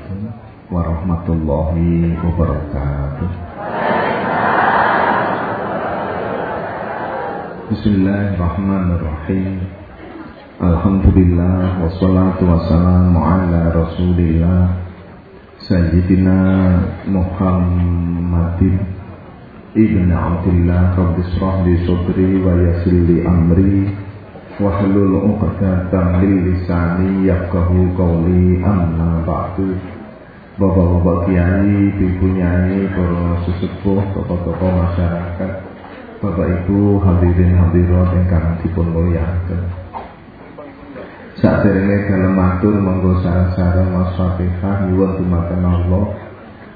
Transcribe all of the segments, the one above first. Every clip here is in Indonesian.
Assalamualaikum warahmatullahi wabarakatuh. Bismillahirrahmanirrahim. Alhamdulillah wassalatu wassalamu ala Rasulillah Sayyidina Muhammadin Ibn Abdullah Rabbi srah li sudri wa yassir li amri wahlul 'uqdatam min lisani yafqahu qawli amma ba'du Bapak-bapak kiai, ibu nyai, para sesepuh, tokoh-tokoh masyarakat, Bapak Ibu hadirin hadirat ingkang dipun mulyakaken. Sakderenge dalem matur monggo sareng-sareng Mas Fatihah nyuwun dumateng Allah.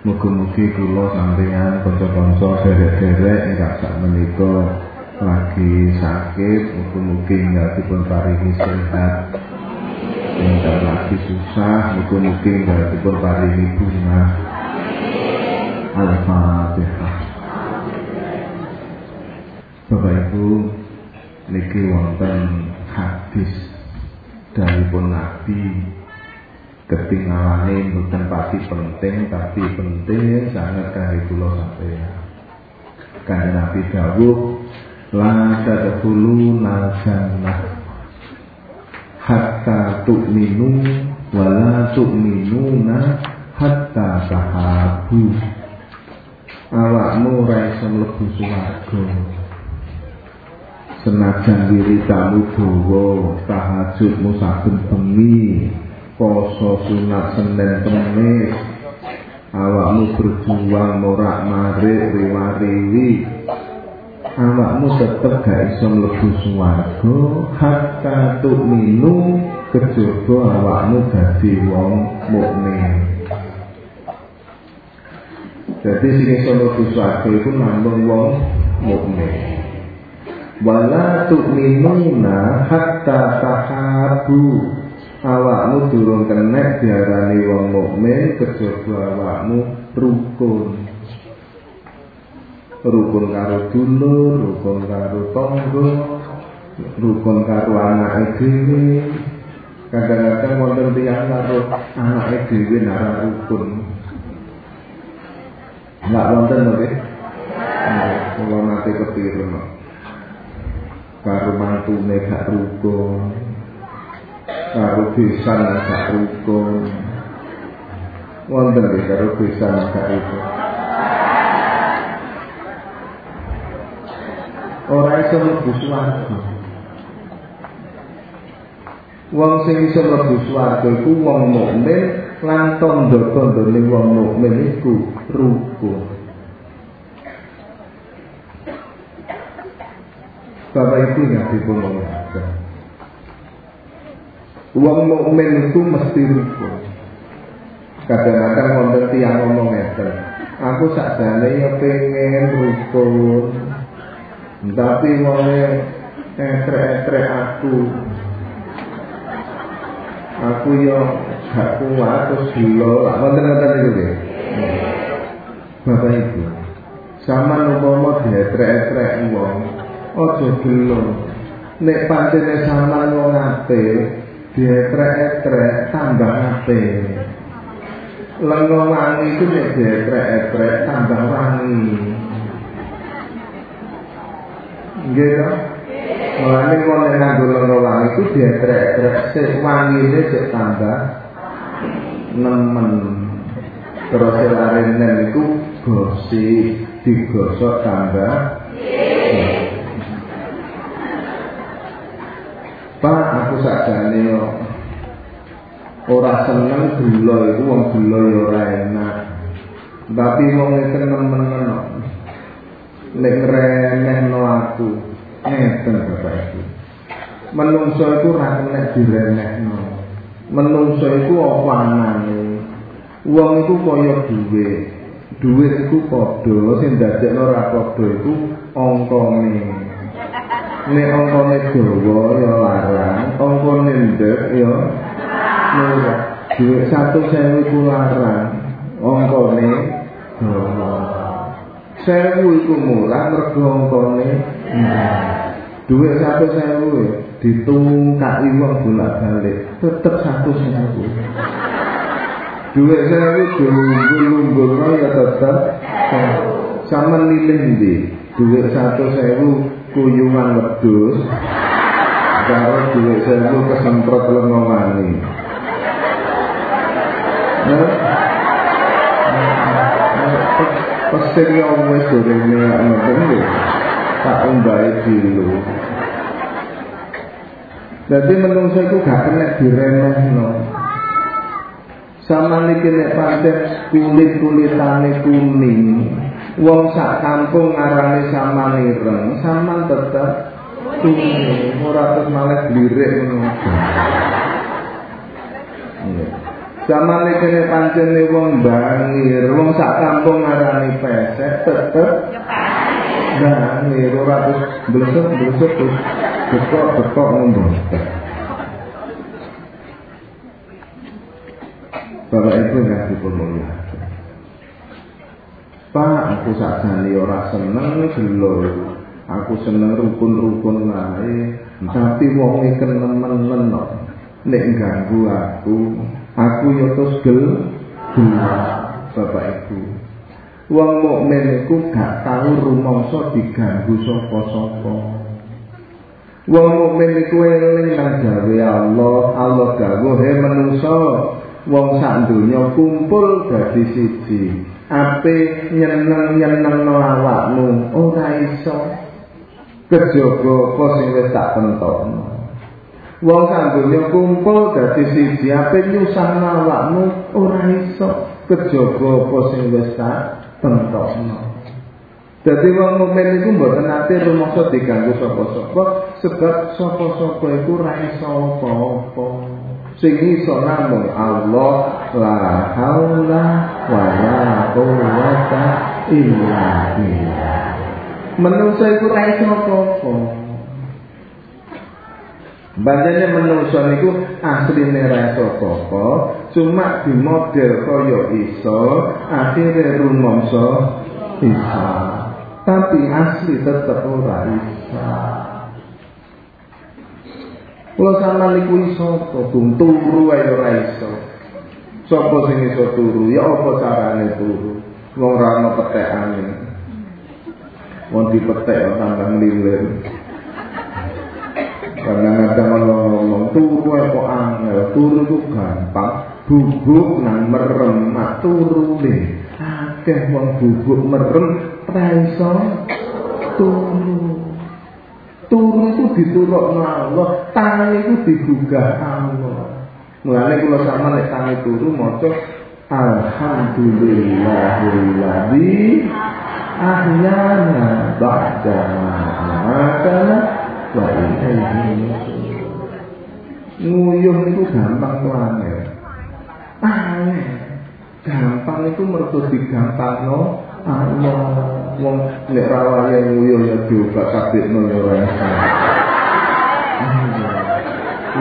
Mugi-mugi kula sampeyan kanca-kanca derek-derek ingkang sak menika lagi sakit, mugi-mugi dipun paringi sehat. Ingkang lagi susah, mugi-mugi dipun paringi bunga. Al-Fatihah. Bapak Ibu, niki wonten hadis dari pun Nabi ketinggalane bukan pasti penting tapi penting sangat kali kula sampeyan. Karena Nabi dawuh la tadkhuluna jannah hatta tu'minu wa la tu'minuna hatta sahabu. Awakmu ora iso mlebu swarga. Senajan wiritamu dawa, tahajudmu saben bengi, poso sunat Senin Kemis, awakmu berjuang morak marik riwariwi, awakmu tetep gak iso mlebu swarga hatta tu'minu kejaba awakmu dadi wong mukmin. Jadi sing iso mlebu swarga iku namung wong mukmin. Wala tu'minuna hatta tahabu awakmu durung kenek diarani wong mukmin kejaba awakmu rukun rukun karo dulur rukun karo tangga rukun karo anake dhewe. Kadang-kadang wonten tiyang karo anake dhewe nara rukun. Enggak wonten nggih? Kula nate kepirun karo mantune gak rukun. Karo besan gak rukun. Wonten nggih karo besan gak rukun ora iso mlebu swarga. Wong sing iso mlebu swarga iku wong mukmin lan tandha-tandhane wong mukmin iku rukun Bapak Ibu yang dipungkapkan Uang mukmin itu mesti rukun Kadang-kadang wonten tiang ngomong ngeten Aku sakjane ya pengen rukun Tapi wonge etrek-etrek aku. Aku ya gak kuat terus gila. Wonten-wonten itu ya Bapak Ibu Sama dietrek-etrek wong aja gelo. Nek pancene sampean wong apik dietrek-etrek tambah apik. Lengo wangi itu nek dietrek-etrek tambah wangi nggih to Mulane wong nek nganggo lengo wangi itu dietrek-etrek sik wangine sik tambah. Nemen. Terus larenen itu gosip digosok tambah. Pak aku sakjane ora seneng gula iku wong gula ya ora enak. Tapi wong ngeten nemen nek remehno aku ngeten Bapak Ibu. Menungso iku ora kena diremehno. Menungso iku apa anane? Wong iku kaya dhuwit. Dhuwit iku padha sing dadekno ora padha iku angkane. Nek angkane dawa ya larang, angkane ndek ya murah. Dhuwit 100.000 iku larang, angkane dawa. sewu iku murah mergo ngkone nah duwe satu sewu ditungkak wong bolak balik tetep satu sewu. Duwe sewu dulu lumbur ya tetep sama lilin di duit satu sewu kuyungan wedus karo duwe sewu kesemprot lengomani nah. Pesir ya wis gorene ngoten lho. Tak umbahe dulu. Jadi menungso iku gak kena diremehno. Sama niki nek pancen kulit-kulitane kuning, wong sak kampung ngarani sama nireng, sama tetep kuning, ora terus malah blirik ngono. Zaman iki nek pancen wong bangir, wong sak kampung ngarani pesek tetep bangir, ora terus blesuk-blesuk terus bekok-bekok ngono. Bapak Ibu yang dipermuliakan. Pak, aku sakjane ora seneng gelo. Aku seneng rukun-rukun lae, tapi wong iki nemen-nemen nek ganggu aku, aku yo terus gel Bapak Ibu. Wong mukmin iku gak tau rumangsa diganggu sapa-sapa. Wong mukmin iku eling nang gawe Allah, Allah gawuhe manusa wong sak donya kumpul dadi siji ape nyeneng-nyenengno awakmu ora iso kejaba apa sing wis tak tentokno wong sak donya kumpul dadi siji ape nyusahno awakmu ora iso kejaba apa sing wis tak tentokno Jadi wong mukmin iku mboten nate rumangsa diganggu sapa-sapa sebab sapa-sapa iku ra iso apa-apa. sing iso namung Allah la haula wala quwata illa billah. Menungso iku ra iso apa-apa Bandane menungso niku asline ra iso apa-apa cuma di model kaya iso akhire rumangsa bisa tapi asli tetep ora iso Kula sampean niku iso dong turu ae ora iso. Sapa sing iso turu? Ya apa carane turu? Wong ora ana petekane. Wong dipetek sampean lilir. Karena kadang ngomong turu kok angel, turu itu gampang, bubuk nang merem, mak turu deh. Akeh wong bubuk merem, ra iso turu. Turu itu dituruk Allah, tangan itu digugah Allah. Mulane kula sama nek tangi turu maca Alhamdulillahilladzi ahyana ba'da ma amatana soal ini nguyuh gampang banget. aneh aneh gampang itu merdu di gampang no wong nek rawaya nguyuh ya diobra kabit no ya ora. aneh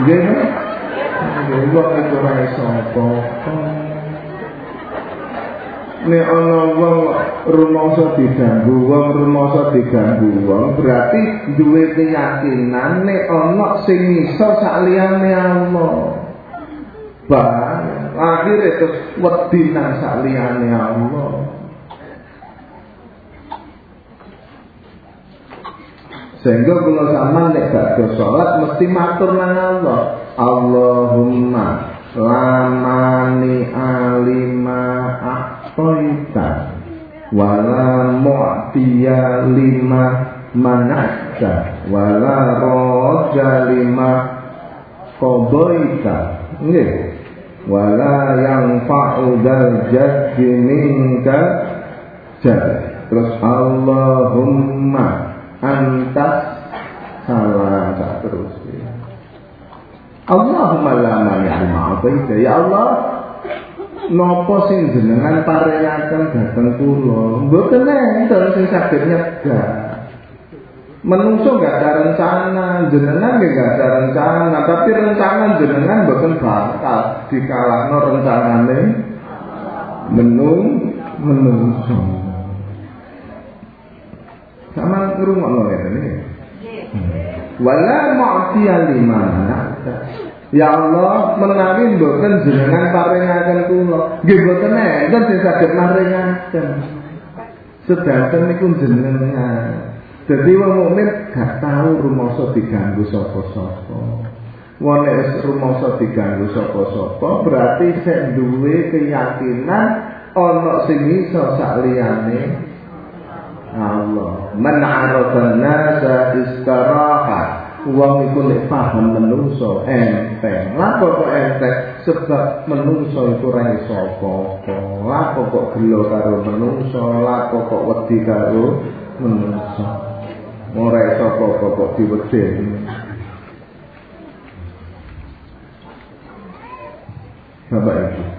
iya kan aneh wong itu rai sopoh Nek ana wong rumangsa diganggu, wong rumangsa diganggu wong berarti duwe keyakinan nek ana sing iso sakliyane Allah. Bah, akhirnya terus wedi nang sakliyane Allah. Sehingga kalau sama nek badhe salat mesti matur nang Allah. Allahumma wala mu'tiya lima manakta wala roja lima qadaita. Nggih. Wala yang fa'udal jaddi minka terus Allahumma antas salam tak terus. Ya. Allahumma la mani'a ma'ataita ya Allah Nopo sing jenengan paringaken dhateng kula? Mboten enten sing saged nyegah. Menungso gak ada rencana, jenengan gak ada rencana, tapi rencana jenengan bukan bakal dikalahno rencanane menung menungso. Sama ngrungokno ngene iki. Wala mu'tiya liman Ya Allah, menawi mboten jenengan paringaken kula. Nggih mboten enten sing saged maringaken. Sedangkan niku jenengan. Jadi wong mukmin gak tahu rumangsa diganggu sapa-sapa. Wong nek rumangsa diganggu sapa-sapa berarti sik duwe keyakinan ana sing iso sakliyane Allah. Man arafa nasa istarahat. Wong iku nek paham menungso enteng. Lah kok enteng sebab menungso iku ora iso apa-apa. Kok gelo karo menungso, lah kok wedi karo menungso. ora iso apa-apa kok Ibu. Bapak Ibu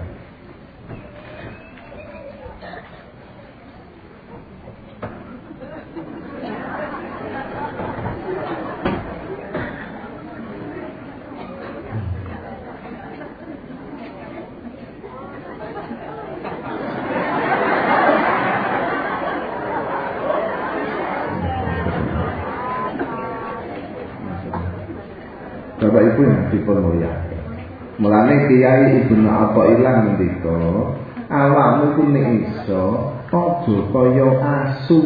Ibnu Athaillah ngendika, awakmu ku nek iso aja kaya asu.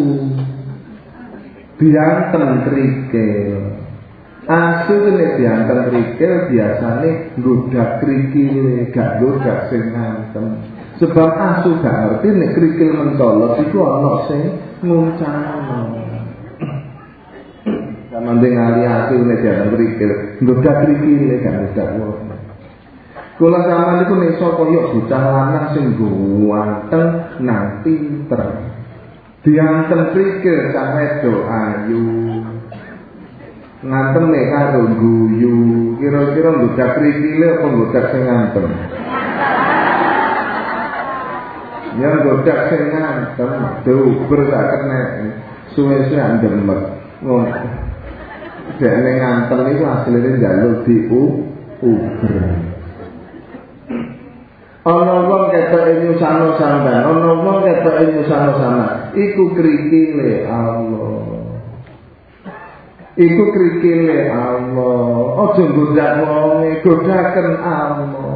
Bianten krikil. Asu ku nek bianten krikil biasane nggodak krikile, gak nggodak sing ngantem. Sebab asu gak ngerti nek krikil mencolot iku ana sing nguncalno. Mending ngali hati nek kerikil, ndodak kerikil kan ndodak wong. Kula sampean niku nek sapa yo bocah lanang sing ganteng nang pinter. Diantem kerikil sampe do ayu. Ngantem nek karo guyu, kira-kira ndodak kerikil apa ndodak sing ngantem? Ya ndodak sing ngantem, dober gak kena. Suwe-suwe andemek. Ngono. Dekne nganten itu hasilnya jalur di u uber. Ana wong ketok nyusano sampean, ana wong ketok nyusano sama. Iku krikile Allah. Iku krikile Allah. Aja godak wonge, godaken Allah.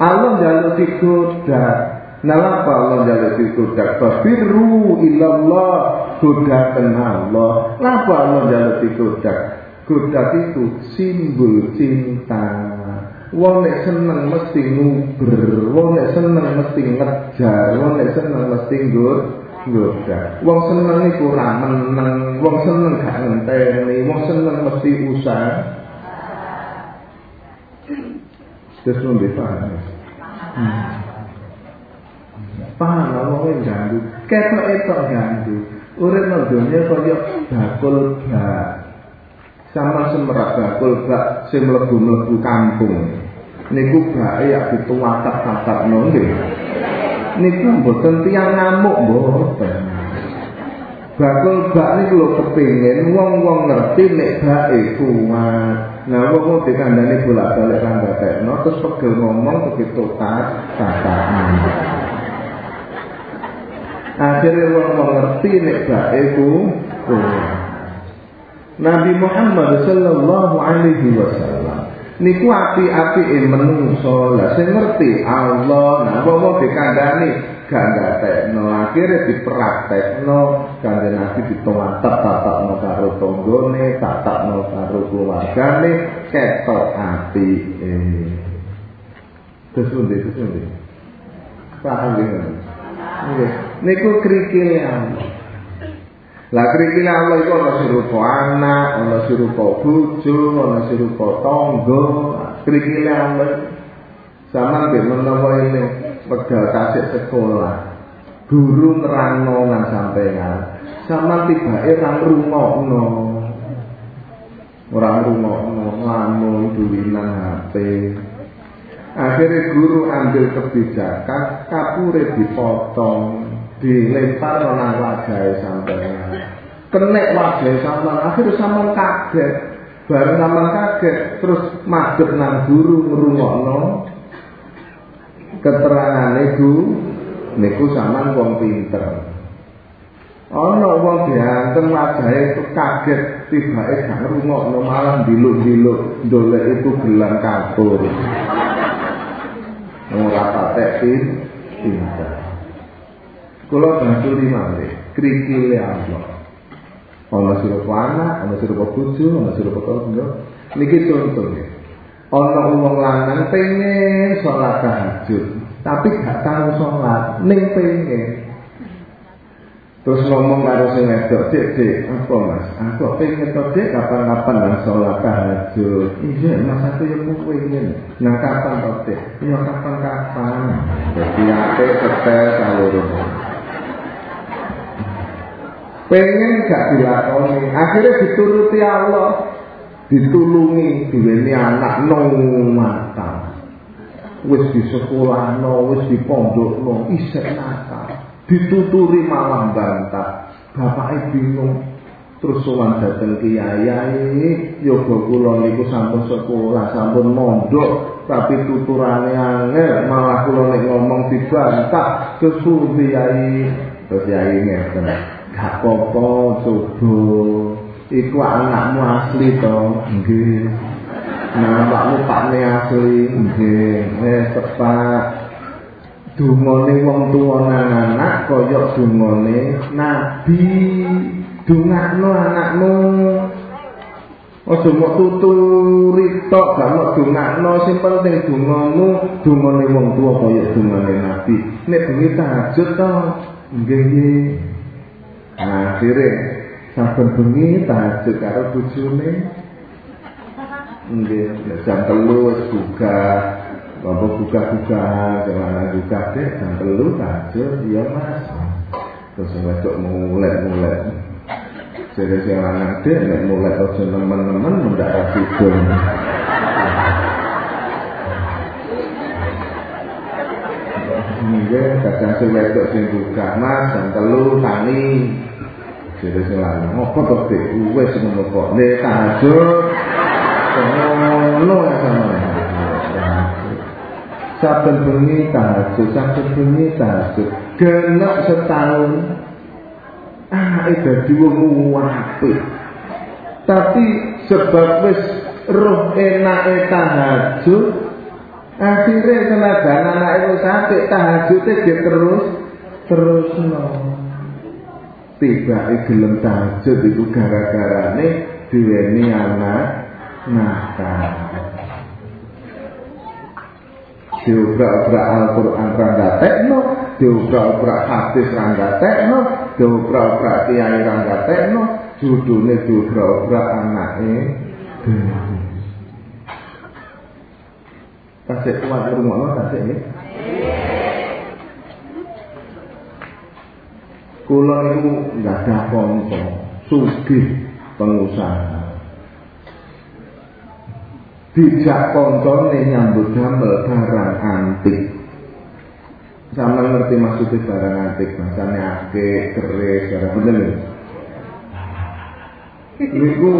Allah jalur digodak. Nalapa Allah jalla dikodak Fafiru ilallah Godakan Allah Napa Allah jalla dikodak Godak itu simbol cinta Wong nek seneng mesti nguber Wong nek seneng mesti ngejar Wong nek seneng mesti nggur Godak Wong seneng iku ora meneng Wong seneng gak ngenteni Wong seneng mesti usah Terus lebih paham Hmm. Paham apa yang ganggu ketok itu ganggu urip nang dunya kaya bakul bak sama semerak bakul bak sing mlebu-mlebu kampung. Niku bake ya dituwatak-tatakno nggih. Niku mboten tiyang ngamuk mboten bakul bak niku lho kepengin wong-wong ngerti nek bake kuat. Nah, wong mau dikandani bolak-balik kan batekno terus pegel ngomong begitu tak tataan. akhirnya wong mengerti nek bae ku Nabi Muhammad sallallahu alaihi wasallam niku api-api menungso. Lah sing ngerti Allah nah wong dikandani? Gak ngatekno akhirnya dipraktekno kanjeng Nabi ditawatap tatakno karo tanggane tatakno karo keluargane ketok api eh terus ndi terus ndi paham ya Niku krikile Allah. Lah krikile Allah iku ana sirupa anak, ana sirupa bojo, ana sirupa tangga. Krikile Allah sama mbek menawa ini wedal kasih sekolah. Guru nerangno nang sampeyan. Sama tibake ra rungokno. Ora rungokno, lamun duwinan HP. Akhirnya guru ambil kebijakan kapure dipotong, dilempar nang wajah sampean. Kenek wajah sampean, akhirnya sampean kaget. Bareng sampean kaget, terus madhep nang guru ngrungokno keterangane guru niku sampean wong pinter. Ana wong diantem wajahe kaget tibake gak ngrungokno malah diluk-diluk dolek itu gelang kapur. Ora patek pin pinter. Kula banturi malih krikile Allah. Ana sirup anak, ana sirup bojo, ana sirup tangga. Niki contohnya. Ana wong lanang pengen sholat tahajud, tapi gak tahu sholat, ning pengen. Terus ngomong karo sing wedok, "Dik, dik, apa Mas? Aku pengen to, Dik, kapan-kapan nang salat tahajud." Iya, Mas aku yo pengen. Nah, kapan to, Dik? Ya kapan-kapan. Dadi ate tetes salurung. Pengen gak dilakoni, akhirnya dituruti Allah. Ditulungi, diweni anak nong mata. Wis di sekolah no, wis di pondok no, isek nakal. Dituturi malah bantah. Bapake bingung. Terus sowan dateng kiai yoga kula niku sampun sekolah sampun mondok tapi tuturane angel malah kula nek ngomong dibantah kesu kiai. Terus kiai ngeten gak apa-apa coba iku anakmu asli to? Nggih. Nah mbakmu pakne asli? Nggih. Eh tepat. Dungane wong tuwa nang anak kaya dungane nabi. Dungakno anakmu. Aja mok tuturi tok gak mok dungakno. Sing penting dungamu dungane wong tuwa kaya dungane nabi. Nek bengi tahajud to? Nggih nggih akhire saben bengi tahajud karo bojone nggih jam 3 wis buka Bapak buka-buka, jangan buka deh, jam telu tajur, iya mas. Terus ngecok mulai-mulai. Jadi saya lanang deh, nek mulai aja teman-teman mendarat tidur. Iya, kadang sing wedok sing buka, Mas, jam telu jadi selalu ngopo kok sih uwe semua ngopo le tajur lo ya sama saben bengi tajur saben bengi tajur genak setahun ah itu dua muwape tapi sebab wis roh enak tahajud akhirnya tenaga anak itu sampai tahajudnya dia terus terus no. Tiba gelem tahajud itu gara-gara nih diweni anak nakal diobrak-obrak Al-Quran rangga tekno, diobrak-obrak hadis rangga tekno, diobrak-obrak kiai rangga tekno, judulnya diobrak-obrak anaknya dewi. Kasih kuat rumah kasih ya. Kula nggak ada konco, sugih pengusaha. Dijak koncone nyambut damel barang antik. Sama ngerti maksudnya barang antik bahasanya ake, keris, barang bener? Nih Niku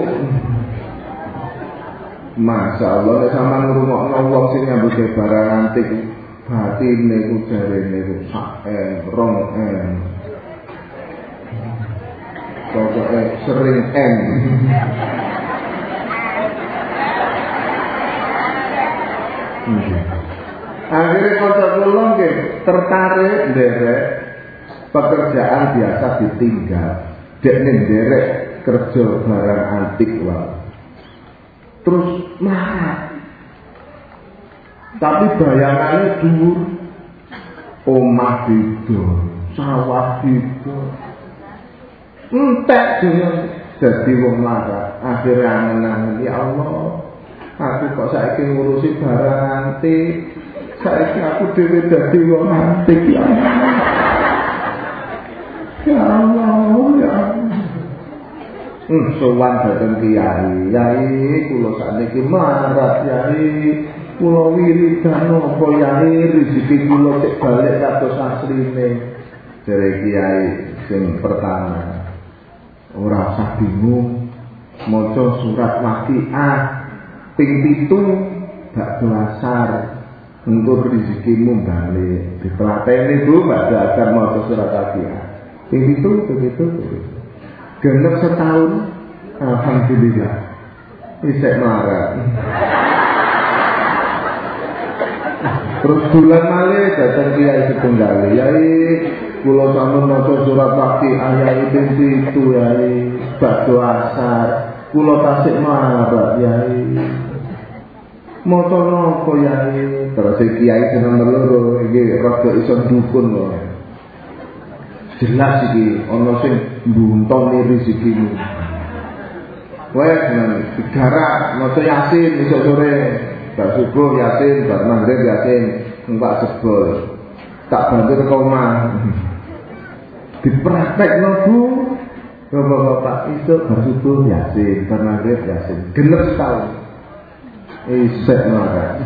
Masya Allah, sama ngurungok ngomong sing nyambut barang antik Batin niku jari niku sak en, rong en Pokoknya sering en Akhirnya kota kula tertarik nderek pekerjaan biasa ditinggal. Dek nderek kerja barang antik wae. Terus marah. Tapi bayangannya dhuwur. Omah itu, sawah itu. Entek dengan jadi wong marah. Akhirnya angen-angen ya Allah. Aku kok saiki ngurusi barang antik. Saiki aku dhewe dadi wong antik ya. Ya Allah, ya Allah. Hmm, sowan dateng kiai. Yai kula sakniki marah yai. Kula wiridan napa yai rezeki kula cek balik kados asline. Jare kiai sing pertama. Ora usah bingung maca surat Waqiah ping pitu gak asar untuk rezekimu balik dipelatihan bu pada agar mau surat al ping pitu begitu genep setahun Alhamdulillah. Isek marah. Terus bulan malih datang kiai setunggal. Yai kula sampun maca surat Waqiah yai ping itu yai batu asar. Kula tasik marah yai. Maca napa yai? Terus kiai seneng loro iki rada iso dukun kok. Jelas iki ana sing mbuntoni rezekimu. Wes digarak maca Yasin esuk sore. Bar subuh Yasin, bar maghrib Yasin, numpak sebel. Tak bantu ke omah dipraktek nabung Bapak-bapak itu bersyukur yasin, ya yasin, gelap tahu. Isek marah.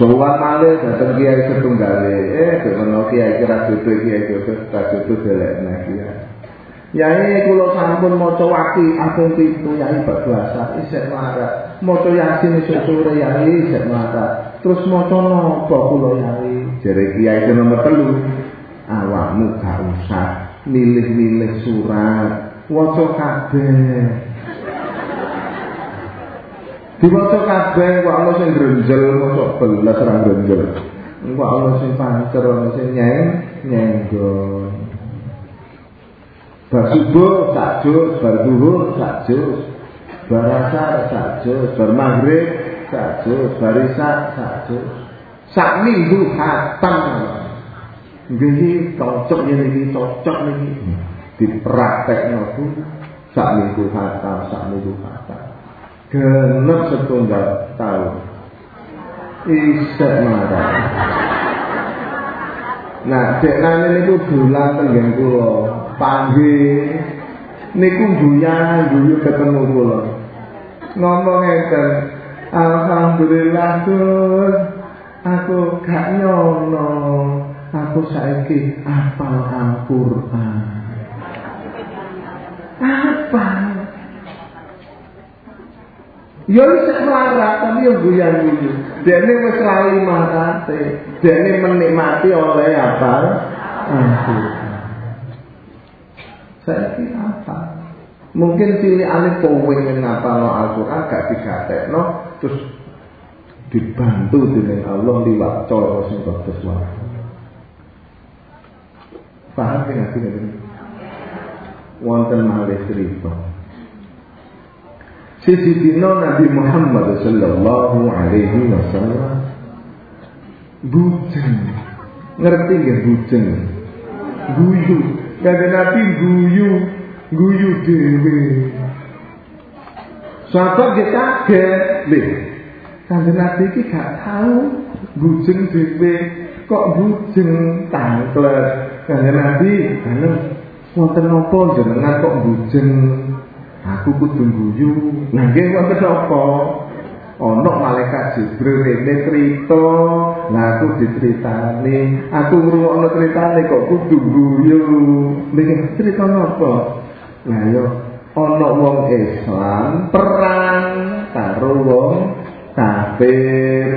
Sowan male datang kiai setunggal eh dekono kiai kira tutu kiai jodoh, tak jodoh delekne kiai. ini kalau sampun maca waki ageng pitu yai bab bahasa isek marah. Maca yasin esuk sore ini isek marah. Terus maca kalau ya ini Jere kiai nomor ah kamu gak usah milih-milih surat. Waca kabeh. Diwaca kabeh kok ana sing grenjel ana belas ra grenjel engko ana sing pancer ana sing nyeng nyenggon. Bar subuh tak jus bar zuhur tak jus. Bar asar tak jus. Bar maghrib tak jus. Bar isya tak jus. Sak minggu khatam Nggih cocok yen iki cocok niki. Dipraktekno ku sak minggu khatam, sak minggu khatam. Genep setunggal tahun. Isek marah. Nah, cek nane niku dolan tenggen kula. Panggih niku guyan guyu ketemu kula. Ngomong ngeten, Alhamdulillah Gus, aku gak nyono. Aku saiki apal Al-Qur'an. Apa? Ya isek melarat tapi yo guyan-guyu. Dene wis lali marate. Dene menikmati oleh apa? Al-Qur'an. Saya kira apa? Mungkin pilih alih kowe yang ngapal Al-Quran gak digatekno terus dibantu dengan Allah liwat cara sing bagus wae. Paham ya nggak sih Wonten malih cerita. Sisi dino Nabi Muhammad Sallallahu Alaihi Wasallam bujeng ngerti nggak bujeng guyu Kata Nabi guyu, guyu dewe. Sahabat dia kaget, deh. Kata Nabi ini gak tahu bujeng dewe, kok bujeng tangklet. Kata Nabi, karena wonten nopo jenengan kok bujeng. Aku kudu guyu. Nggih wonten nopo? Ono malaikat Jibril rene cerita, nah aku diceritani, aku ngrungokno ceritane kok kudu guyu. Nek cerita napa? Lah yo ana wong Islam perang karo wong kafir.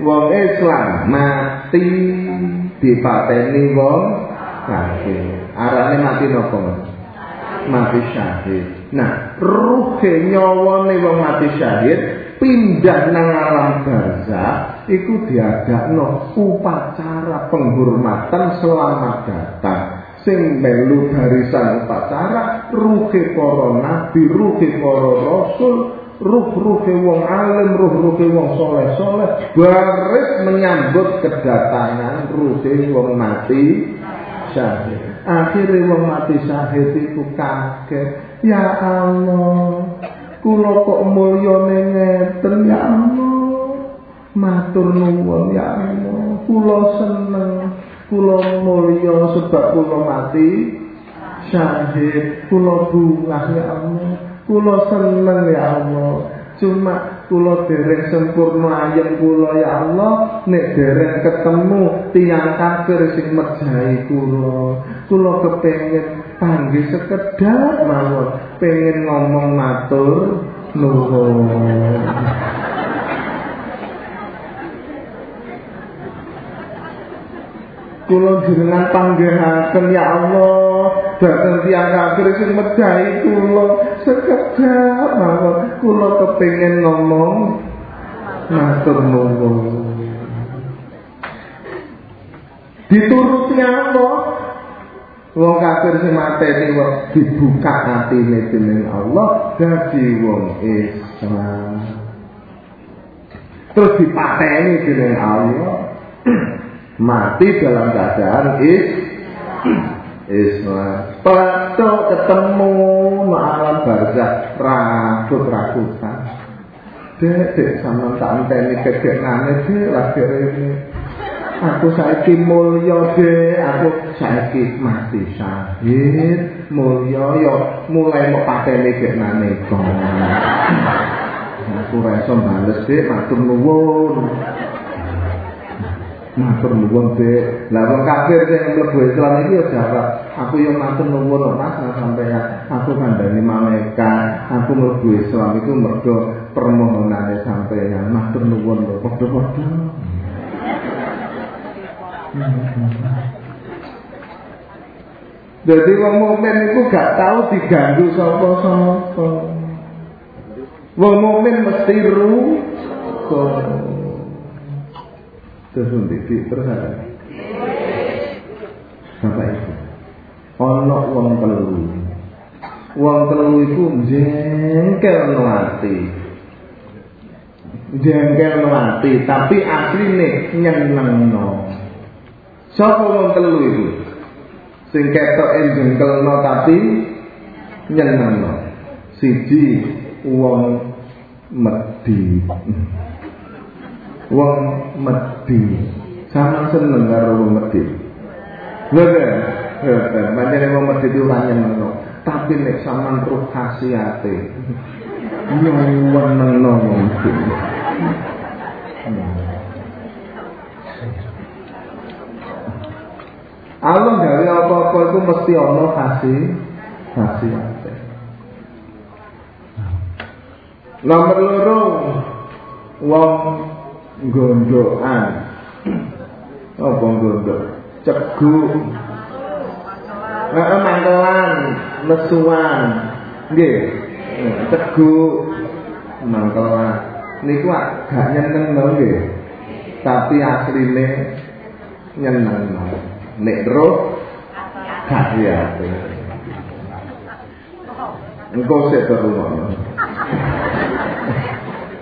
Wong Islam mati dipateni wong kafir. Arane mati napa? Mati syahid. Nah, ruhe nyawane wong mati syahid pindah nang alam barzah iku diadakno upacara penghormatan selamat datang sing melu barisan upacara ruhe para nabi ruhe para rasul ruh-ruhe wong alim ruh-ruhe wong soleh-soleh baris menyambut kedatangan ruhe wong mati syahid akhirnya wong mati syahid itu kaget ya Allah Kula kok mulyane ngeten ya Allah. Matur nuwun ya Allah. Kula seneng, kula mulya sebab kula mati syahid. Kula bungah ya Allah. Kula seneng ya Allah. Cuma kula dereng sempurna ayem kula ya Allah nek dereng ketemu tiang kafir sing merjai kula. Kula kepengin panggil sekedar mawon pengen ngomong matur nuwun Kula jenengan panggihaken ya Allah. Dateng tiang kafir sing medahi kula. Sekedap mawon kula kepengin ngomong. Matur nuwun. Dituruti apa wong kafir sing mateni wong dibuka atine dening Allah dadi wong Islam. Terus dipateni dening Allah mati dalam keadaan is Islam. Plato ketemu alam barzah rakut-rakutan. Dek, dek sama tak enteni kegek ngane dek lagi ini. Aku saiki mulya dek, aku saiki mati syahid, mulya yo mulai mau pateni kegek ngane Aku rasa bales dek, matur nuwun. Matur nuwun Dik. Lah wong kafir sing mlebu Islam iki ya jawab, aku yo matur nuwun Mas sampeyan. Aku kandhani malaikat, aku mlebu Islam iku mergo permohonane sampeyan. Matur nuwun lho padha-padha. Jadi wong mukmin iku gak tau diganggu sapa-sapa. Wong mukmin mesti rukun. Terus nanti terus ada. Bapak Ibu. Ono wong telu. Wong telu iku jengkel no ati. Jengkel no ati, tapi asline nyenengno. Sapa wong telu iku? Sing ketoke jengkelno tapi nyenengno. Siji wong medhi wong medhi. Sama seneng karo wong medhi? Lha kan pancen wong medhi itu ora nyenengno. Tapi nek sampean roh khasiate nyenengno wong medhi. Allah gawe apa-apa itu mesti ana kasih khasiate. Nomor loro wong gondokan apa gondok ceguk Heeh mantelan, lesuan. Nggih. Ceguk mantelan. Niku gak nyeneng lho nggih. Tapi asline nyeneng. Nek roh gak ya. Engkau sik terus.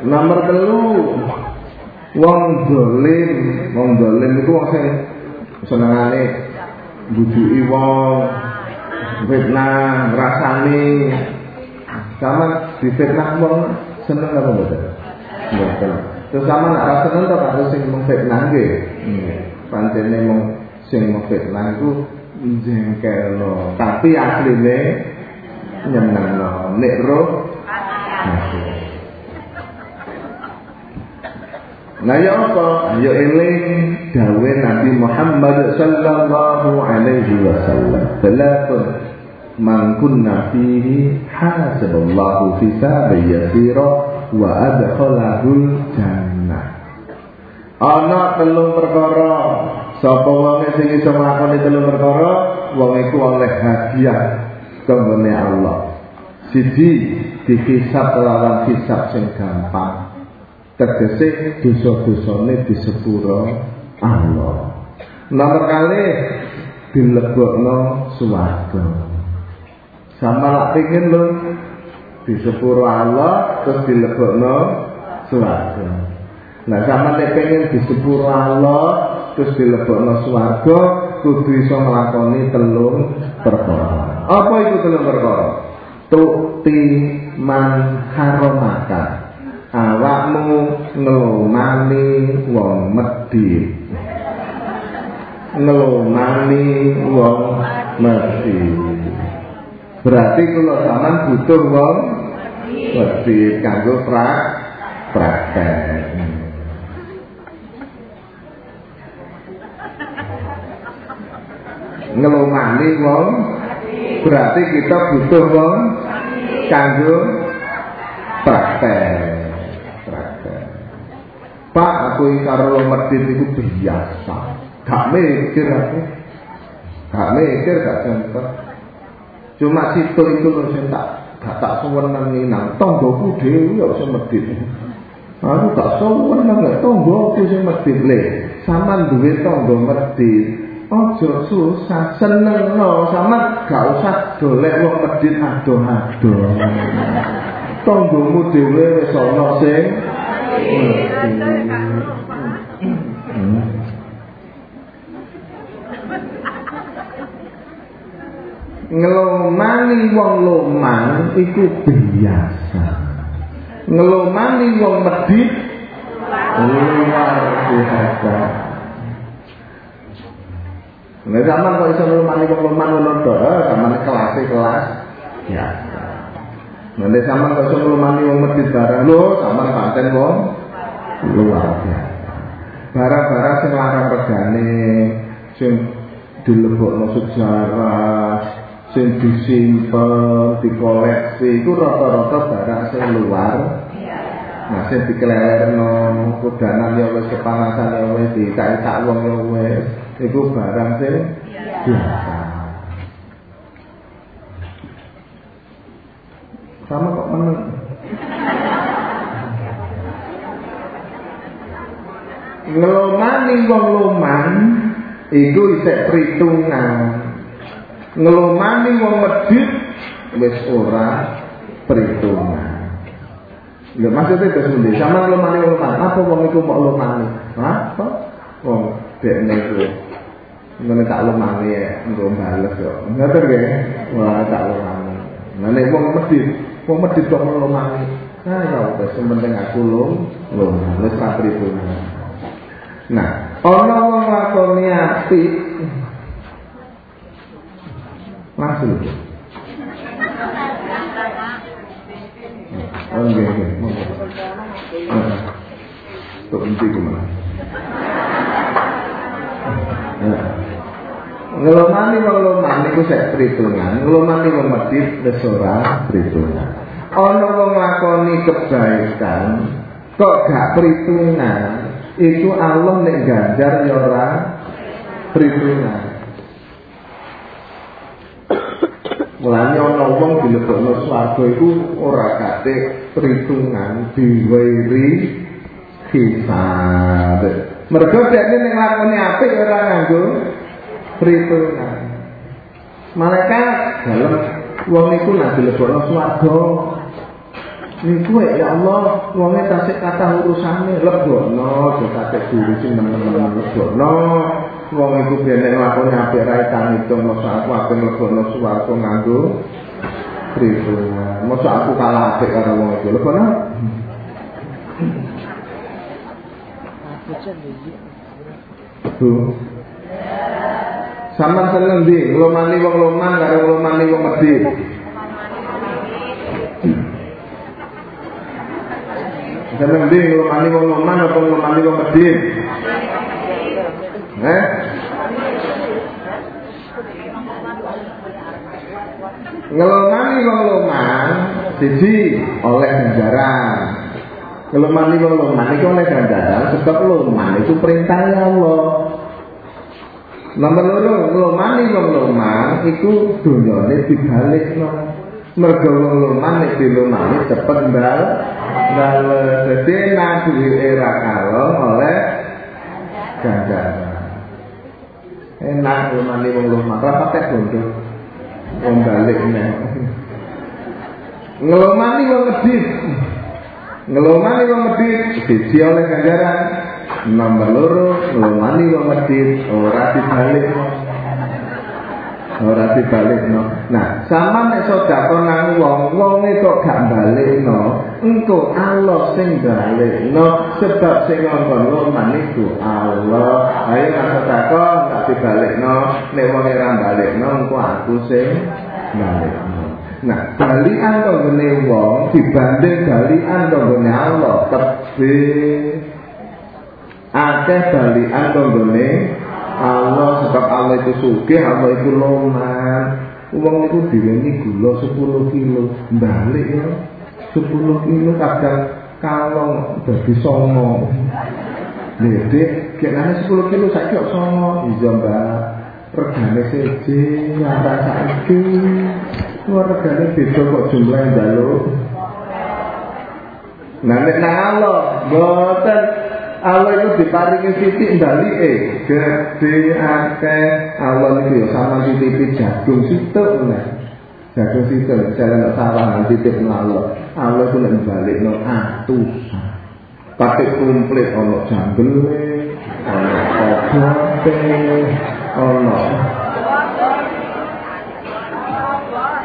Nomor telu wong dolim, wong dolim itu wong sing senengane bujuki wong fitnah, rasani sama di fitnah wong seneng apa mboten? Mboten. Terus sama nak rasa seneng to karo sing mengfitnah nggih. Pancene mung sing mengfitnah iku jengkelno, tapi asline nyenengno. Nek roh masih. Nah ya apa? Ya eling dawe Nabi Muhammad sallallahu alaihi wasallam. Salatun man kunna fihi hasaballahu hisaban wa adkhalahu jannah. Ana telung perkara sapa wong sing iso nglakoni telung perkara wong iku oleh hadiah kanggo Allah. Siji dikisap lawan hisab sing gampang tegese dosa-dosane disepuro Allah. Nomor kali dilebokno swarga. Sama lak pengin lho disepuro Allah terus dilebokno swarga. Nah sama nek pengen disepuro Allah terus dilebokno swarga kudu iso nglakoni telung perkara. Apa itu telung perkara? Tukti man haramaka awakmu ngelomani wong medhi. Ngelomani wong medhi. Berarti kula sampean butuh wong medhi kanggo prak praktek ngelomani wong berarti kita butuh wong kanggo praktek Pak aku karo medit itu biasa. Gak mikir aku. Gak mikir gak contoh. Cuma situ itu loh saya tak gak tak sewenang nang tonggoku dhewe ya sing medit. Aku tak sewenang gak tonggoku sing medit le. Saman duwe tonggo medit. Ojo susah seneng no sama gak usah dolek wong medit adoh-adoh. Tonggomu dhewe wis ana sing ngelomani wong lomang iku biasa. Ngelomani wong medit luar biasa. Nah, zaman kok iso ngelomani wong lomang ngono to, eh, zaman kelas kelas ya. Nah, zaman kok iso ngelomani wong medit barang lho, zaman pancen wong luar biasa. Barang-barang sing larang regane sing dilebokno sejarah sing disimpen, dikoleksi itu rata-rata barang sing luar. Nah, sing dikelelerno, kudanan ya wis kepanasan ya wis dikak wong ya wis. Iku barang sing biasa. Sama kok meneng. Ngelomani wong loman iku isek perhitungan ngelomani wong medit wis ora perhitungan. Lha maksudnya itu sendiri, sama ngelomani wong medit, apa wong itu mau lomani? Apa? Wong dekne iku ngene tak lomani ya, engko bales yo. Ngoten nggih? Wah, tak lomani. Nah nek wong medit, wong medit kok ngelomani. Nah, ya wis penting aku lom, lom, wis ra. Nah, ana wong lakoni apik Langsung. Oh, enggak, enggak. Ah. Berhenti ke mana? Ya. Ngelomani ngelomani ku saya perhitungan, ngelomani memedit wis ora perhitungan. Ana wong nglakoni kebaikan kok gak perhitungan, itu Allah nek ganjar ya ora perhitungan. Mulane ana wong dilebokno swarga iku ora kate perhitungan diwiri hisab. Mergo dekne ning lakone apik ora nganggo perhitungan. Malaikat dalam wong iku nak dilebokno swarga Niku ya Allah, wonge tasik kata urusane lebono, kate diri sing temen-temen lebono. Wong iku ben nek lakone apik ra tang itu masa aku ape lebono swarga nganggo perhitungan. Masa aku kalah apik karo wong iku lebono. Tuh. Sama seneng di, ngelomani wong loman karo ngelomani wong medit. Seneng ndi nglumani wong loman apa nglumani wong medhit? Eh? Ngelomani wong loman siji oleh ganjaran. Ngelomani wong loman itu oleh ganjaran sebab loman itu perintah Allah. Nomor loro ngelomani wong loman itu dunyane dibalikno. Mergo wong loman nek dilomani cepet mbal Mbal dadi nak era kalong oleh ganjaran. Enak lumani wong lumah, ora pakai bondo. Wong balik nek. Ngelomani wong medit. Ngelomani wong medit siji oleh ganjaran. Nomor loro ngelomani wong medit ora dibalik. ora dibalikno. Nah, sama nek sedekah nang wong, wong kok gak balikno, engko Allah sing balikno sebab sing ngongkon loman iku Allah. Ayo nek sedekah gak dibalikno, nek wong ora balikno engko aku sing balikno. Nah, balikan kanggone wong dibanding balikan kanggone Allah tebih. Akeh balikan kanggone Allah sebab Allah itu sugih, Allah itu loman. Uang itu diweni gula 10 kilo, balik ya. 10 kilo kadang kalau dari songo. Dedek, kira 10 kilo saya kok songo. Iya mbak, regane seje, yang rasa itu. Keluargane beda kok jumlah njaluk. Nah nek nang Allah, boten Allah itu diparingi titik dalike gede akeh Allah itu ya sama titipi jagung situ nah. Jagung situ cara nek salah titip Allah. Allah itu nek balik no atusan. Pakai komplit ono jambel, ono obote, ono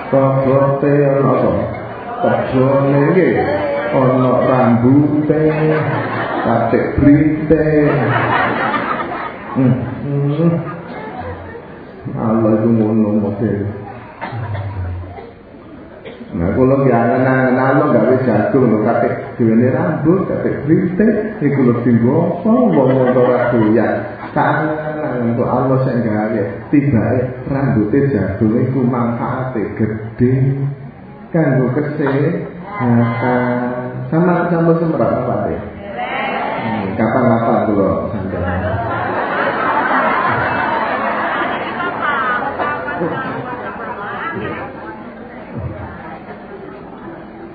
Kobote ono apa? Kebone iki ono rambute, katik brite. Hmm. Allah itu ngono model. Nah, kalau di angan-angan Allah gawe jagung, lo katik diwene rambut, katik brite, iku lebih gopo, wong ora doyan. Kangen untuk Allah sing gawe, tibake rambute jagung iku manfaate gede. Kanggo kesehatan. Sama sama semrat apa deh? Hmm, kapan apa kula sampeyan?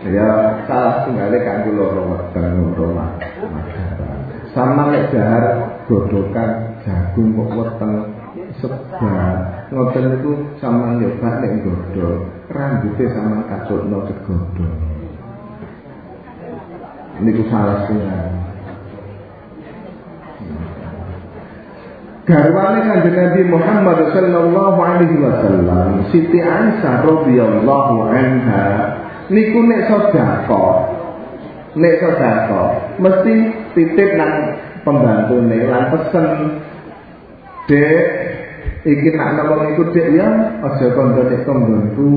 Ya salah tinggalnya kan dulu weteng rumah. Sama lek dahar godokan jagung kok weteng sebar. Ngoten itu sama nyoba nek godhog, rambutnya sama katutno segodhog niku salah setengah. Garwane kanjeng Nabi Muhammad sallallahu alaihi wasallam Siti Aisyah radhiyallahu anha niku nek sedekah nek sedekah mesti titip nang pembantune lan pesen Dek iki nak nawang iku dek ya aja kandha nek kanggonku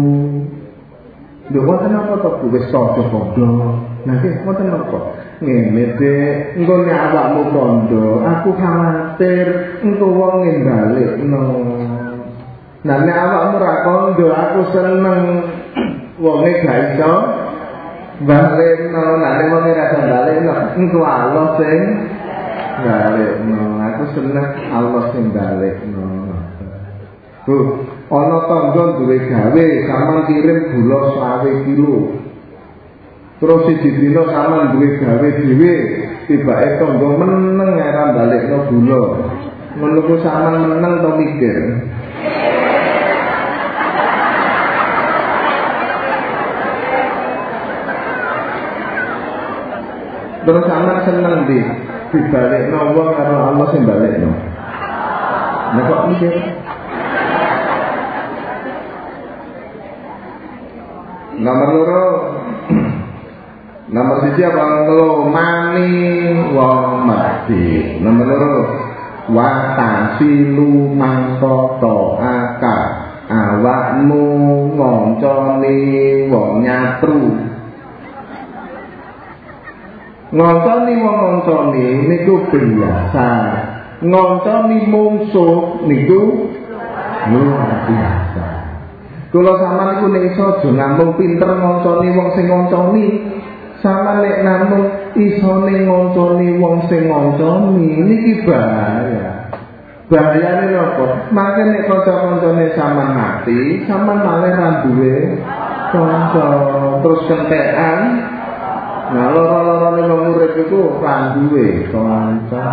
Lho wonten apa to wis padha padha. Nah wonten apa? Ngene Dek, engko nek awakmu kandha, aku khawatir engko wong no. Nah nek awakmu ra kandha, aku seneng wonge gak iso balekno. Nah nek wonge ra iso balekno, engko Allah sing balekno. Aku seneng Allah sing balekno. Bu, ana tangga duwe gawe sampean kirim gula 20 kilo terus siji dina sampean duwe gawe dhewe tibake tangga meneng ora balekno gula. Menunggu sampean meneng to mikir. Terus sampean seneng di? Dibalekno wong karo Allah sing balekno. Nek kok mikir? Nomor loro Nomor siji apa nglomani wong mati. Nomor loro wa tasilu mangkoto aka awakmu ngonconi wong nyatru. Ngonconi wong ngonconi niku biasa. Ngonconi mungsuh niku luar biasa. Kula sama niku nek iso aja namung pinter ngonconi wong sing ngonconi. Sama nek namung isone ngonconi wong sing ngonconi niki bahaya. Bahayane napa? Mangke nek kanca-kancane sama mati, sama malah ra duwe kanca terus kentekan. Nah, loro-lorone wong urip iku ra duwe kanca.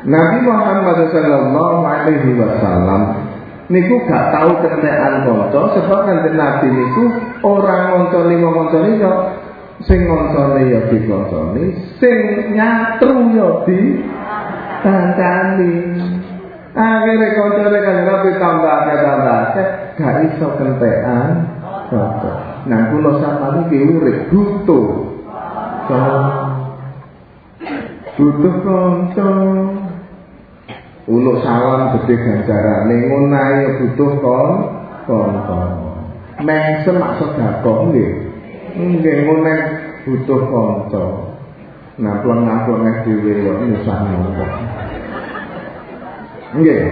Nabi Muhammad sallallahu alaihi wasallam niku gak tahu kentekan kanca sebab kanjeng Nabi niku orang ngonconi ngonconi yo sing ngonconi ya dikonconi sing nyatru yo di kancani akhirnya koncone kan Nabi tambah akeh tambah akeh gak iso kentekan kanca nah kula sampeyan iki urip butuh. Butuh kanca Uluk salam gede ganjarane ngonae butuh kon kon. Mesem mak sedekah nggih. Nggih ngene butuh kanca. Nah, pleng-pleng dhewe yo nyusah nopo. Nggih.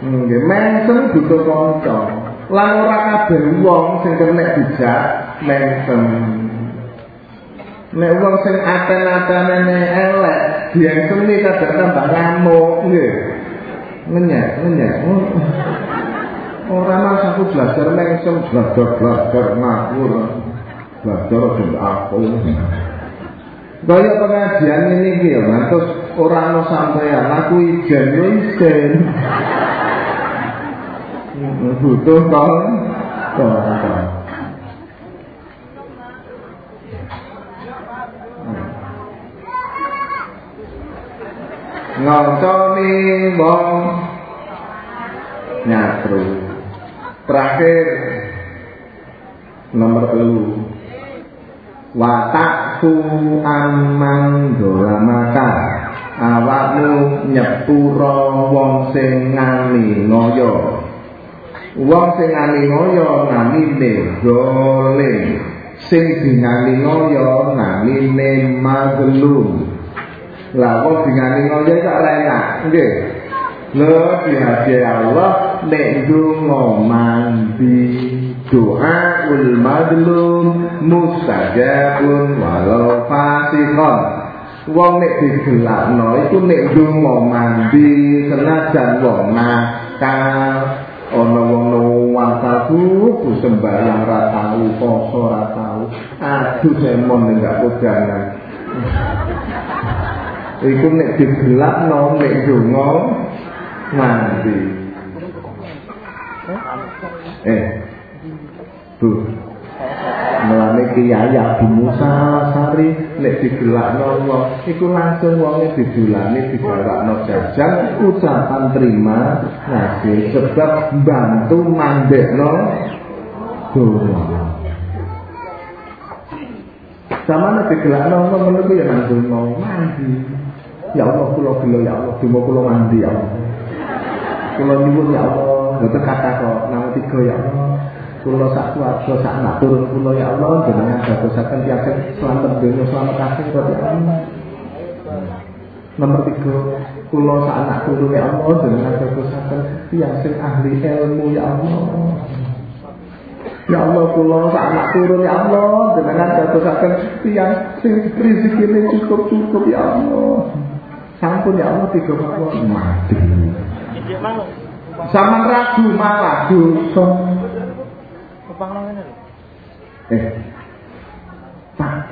Nggih, mesem butuh kanca. Lan ora kabeh wong sing kena dijak mesem. Nek wong sing aten-atene elek, biyen seni kadang tambah ngamuk nggih. ngenyek oh. orang mas aku belajar mengsem belajar belajar ngawur belajar sudah aku Kaya pengajian ini ya, terus orang no sampean aku ijen yo ijen. Butuh tol. Tol. Ngontoni wong. Nyatru. Terakhir nomor telu. Watakku aman dolamaka awakmu nyepuro wong sing ngani ngoyo. Wong sing ngani ngoyo namine dolim sing dingani ngoyo namine magelung lah wong dingani ngoyo kok enak, nggih. Lho dihadiah Allah nek donga mandi doa ul madlum mustajabun walau fasikon wong nek digelakno iku nek donga mandi senajan wong nakal ana wong wasaku sembarang ra tau poso ra tau aduh semon enggak pegangan iku nek digelakno nek donga mandi eh Bu. Mulane kiai Abu Musa Sari nek digelakno wong iku langsung wonge didulani digarakno jajan ucapan terima ngasih sebab bantu mandekno donga. Sama nek digelakno wong ngono ya langsung mau mandi kula ya Allah donga kula mandi ya Allah. Kula nyuwun ya Allah, mboten kata kok nama tiga ya Allah. Kula sak suwarga sak anak turun kula ya Allah jenengan dadosaken tiyang selamat donya selamat akhir ya Allah. Nomor tiga, kula sak anak turun ya Allah jenengan dadosaken tiyang sing ahli ilmu ya Allah. Ya Allah kula anak turun ya Allah jenengan dadosaken tiyang sing rezekine cukup-cukup ya Allah. sampun ya Allah tiga puluh madu sama ragu malah dosa eh. Tak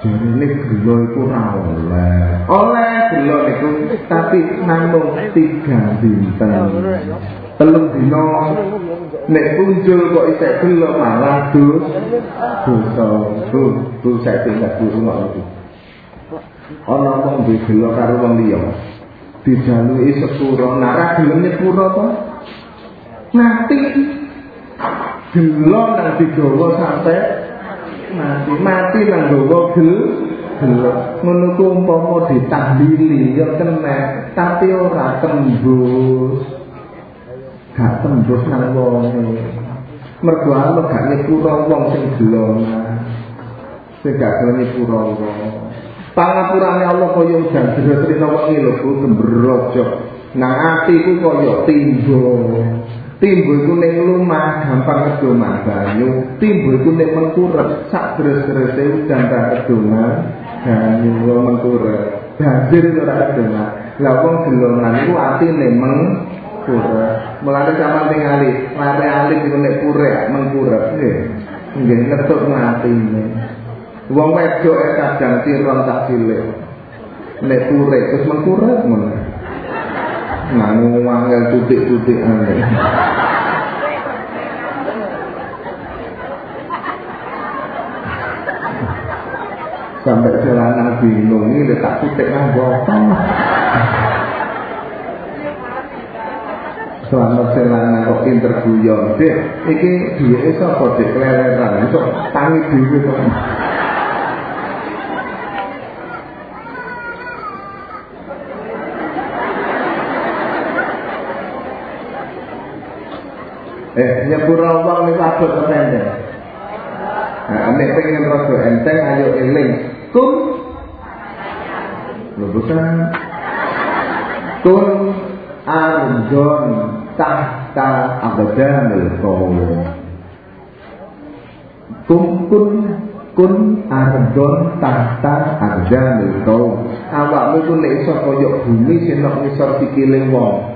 jadi ini gelo itu oleh. Oleh gelo iku tapi namun tiga dinten. telung dino nek kunjul kok isek gelo malah dosa dosa dosa dosa dosa dosa dosa. Ana wong duwe gelo karo wong liya? Dijaluki sepuro. Nah ra gelem nyepuro to mati. Gelo nang digawa sampe mati. Mati nang gawa gel gelo. Ngono ku umpama ditahlili ya kena. Tapi ora tembus. Gak tembus nang wong mergo ana gak nyepuro wong sing gelo sing gak gelem nyepuro wong Pangapurane Allah kaya udan deras rina wengi lho Bu gembrojo. Nang atiku kaya timbo. Timbo iku ning lumah gampang kedoman banyu. Timbo iku ning mengkurep sak deres-derese udan ra kedoman banyu mengkurep. Banjir ora kedoman. Lah wong gelonan iku atine mengkurep. Mulane sampean tingali, lare alit iku nek purek mengkurep nggih. Nggih ngetuk atine. Wong wedok e kadang tiron tak cilik. Nek pure terus mengkurat ngono. Nang wangel tutik-tutik ane. Sampai celana bingung ini tak tutik nang botol. Selamat celana kok pinter guyon. Dek, iki duwe sapa dek leleran. Kok tangi dhewe kok. Eh, nyepura wong niku abot apa enteng? Nah, nek pengen rada enteng ayo eling. Kun Lho bukan. Kun argon tahta abadanil kaum. Kun kun kun argon tahta abadanil kaum. Awakmu ku nek iso kaya bumi sing nek ngisor wong.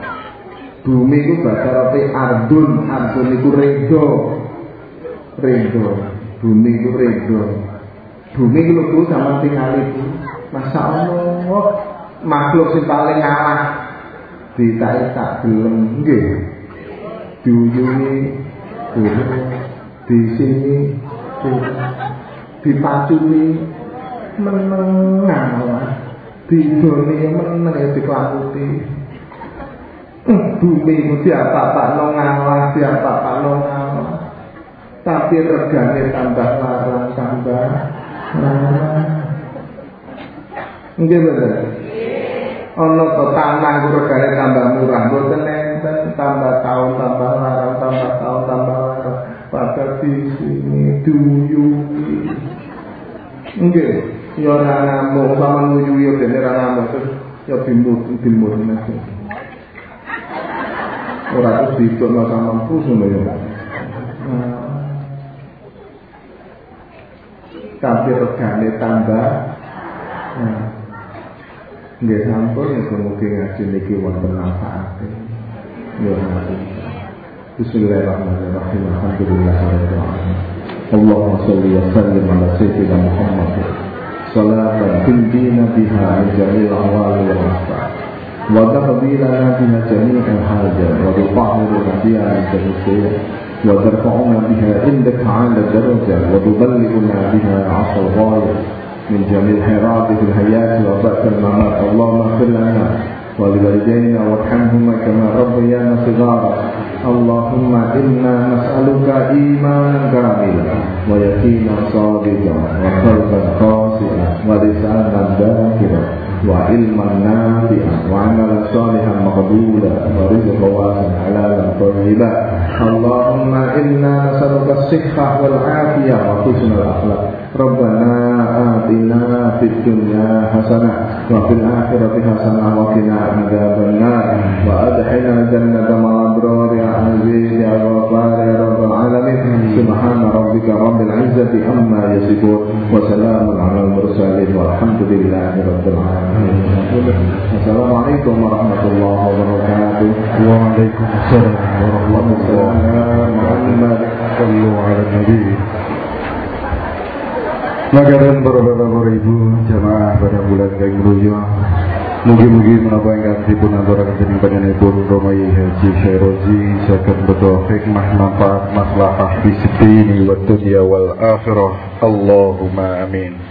Bumi itu bahasa roti ardun, ardun itu redo. Redo. Bumi itu redo. Bumi itu lu sama tinggal itu. Masa Allah makhluk yang paling ngalah ditai tak nggih. Diuyuni di sini dipacuni menengah didoni meneng ya diklakuti bumi itu siapa pak no ngalah siapa pak no ngalah. Tapi regane tambah larang tambah larang. Enggak bener ono to tanah ku regane tambah murah mboten enten tambah tahun tambah larang tambah tahun tambah larang. Pada di sini duyuki enggak ya ora ngamuk sama nguyu ya dene ora ngamuk terus ya bimut bimut nasi orang itu diiku masa mampu semuanya. Nah. Tapi regane tambah nah. nggak sampun yang mugi ngaji niki wonten manfaate. Ya Bismillahirrahmanirrahim. Alhamdulillahirabbil. Allahumma salli wa sallim ala sayyidina Muhammad. Salatan tunjina biha Jalil awal wal akhir. وتقضي لنا بها جميع الحاجات وتطهرنا بها جميع السيئات وترفعنا بها عندك عند الدرجة وتبلغنا بها عصر الغاية من جميع في الحياة وبأس الممات. اللهم اغفر لنا ولوالدينا وارحمهما كما ربيانا صغارا. اللهم إنا نسألك إيمانا كاملا ويقينا صادقا وقلبا خاشعا ولسانا ذاكرا. وعلما نافعا وعملا صالحا مقبولا ورزقا واسعا حلالا طيبا اللهم إنا نسألك الصحة والعافية وحسن Rabbana atina fid dunya hasanah wa fil akhirati hasanah wa qina adzabannar. Wa adkhilna jannata ma'al abrar ya aziz ya ghaffar ya rabbal alamin. Subhana rabbika rabbil izzati amma yasifun wa salamun alal mursalin walhamdulillahi rabbil alamin. Assalamualaikum warahmatullahi wabarakatuh. Wa alaikum assalam warahmatullahi wabarakatuh. Muhammad sallu ala nabi Makaran para bapak ibu jamaah pada bulan kang mulya Mugi-mugi menapa ingkang dipun aturaken dening panjenenganipun Romawi Haji Syairozi saged beto hikmah manfaat maslahah fi ini wa dunya wal akhirah Allahumma amin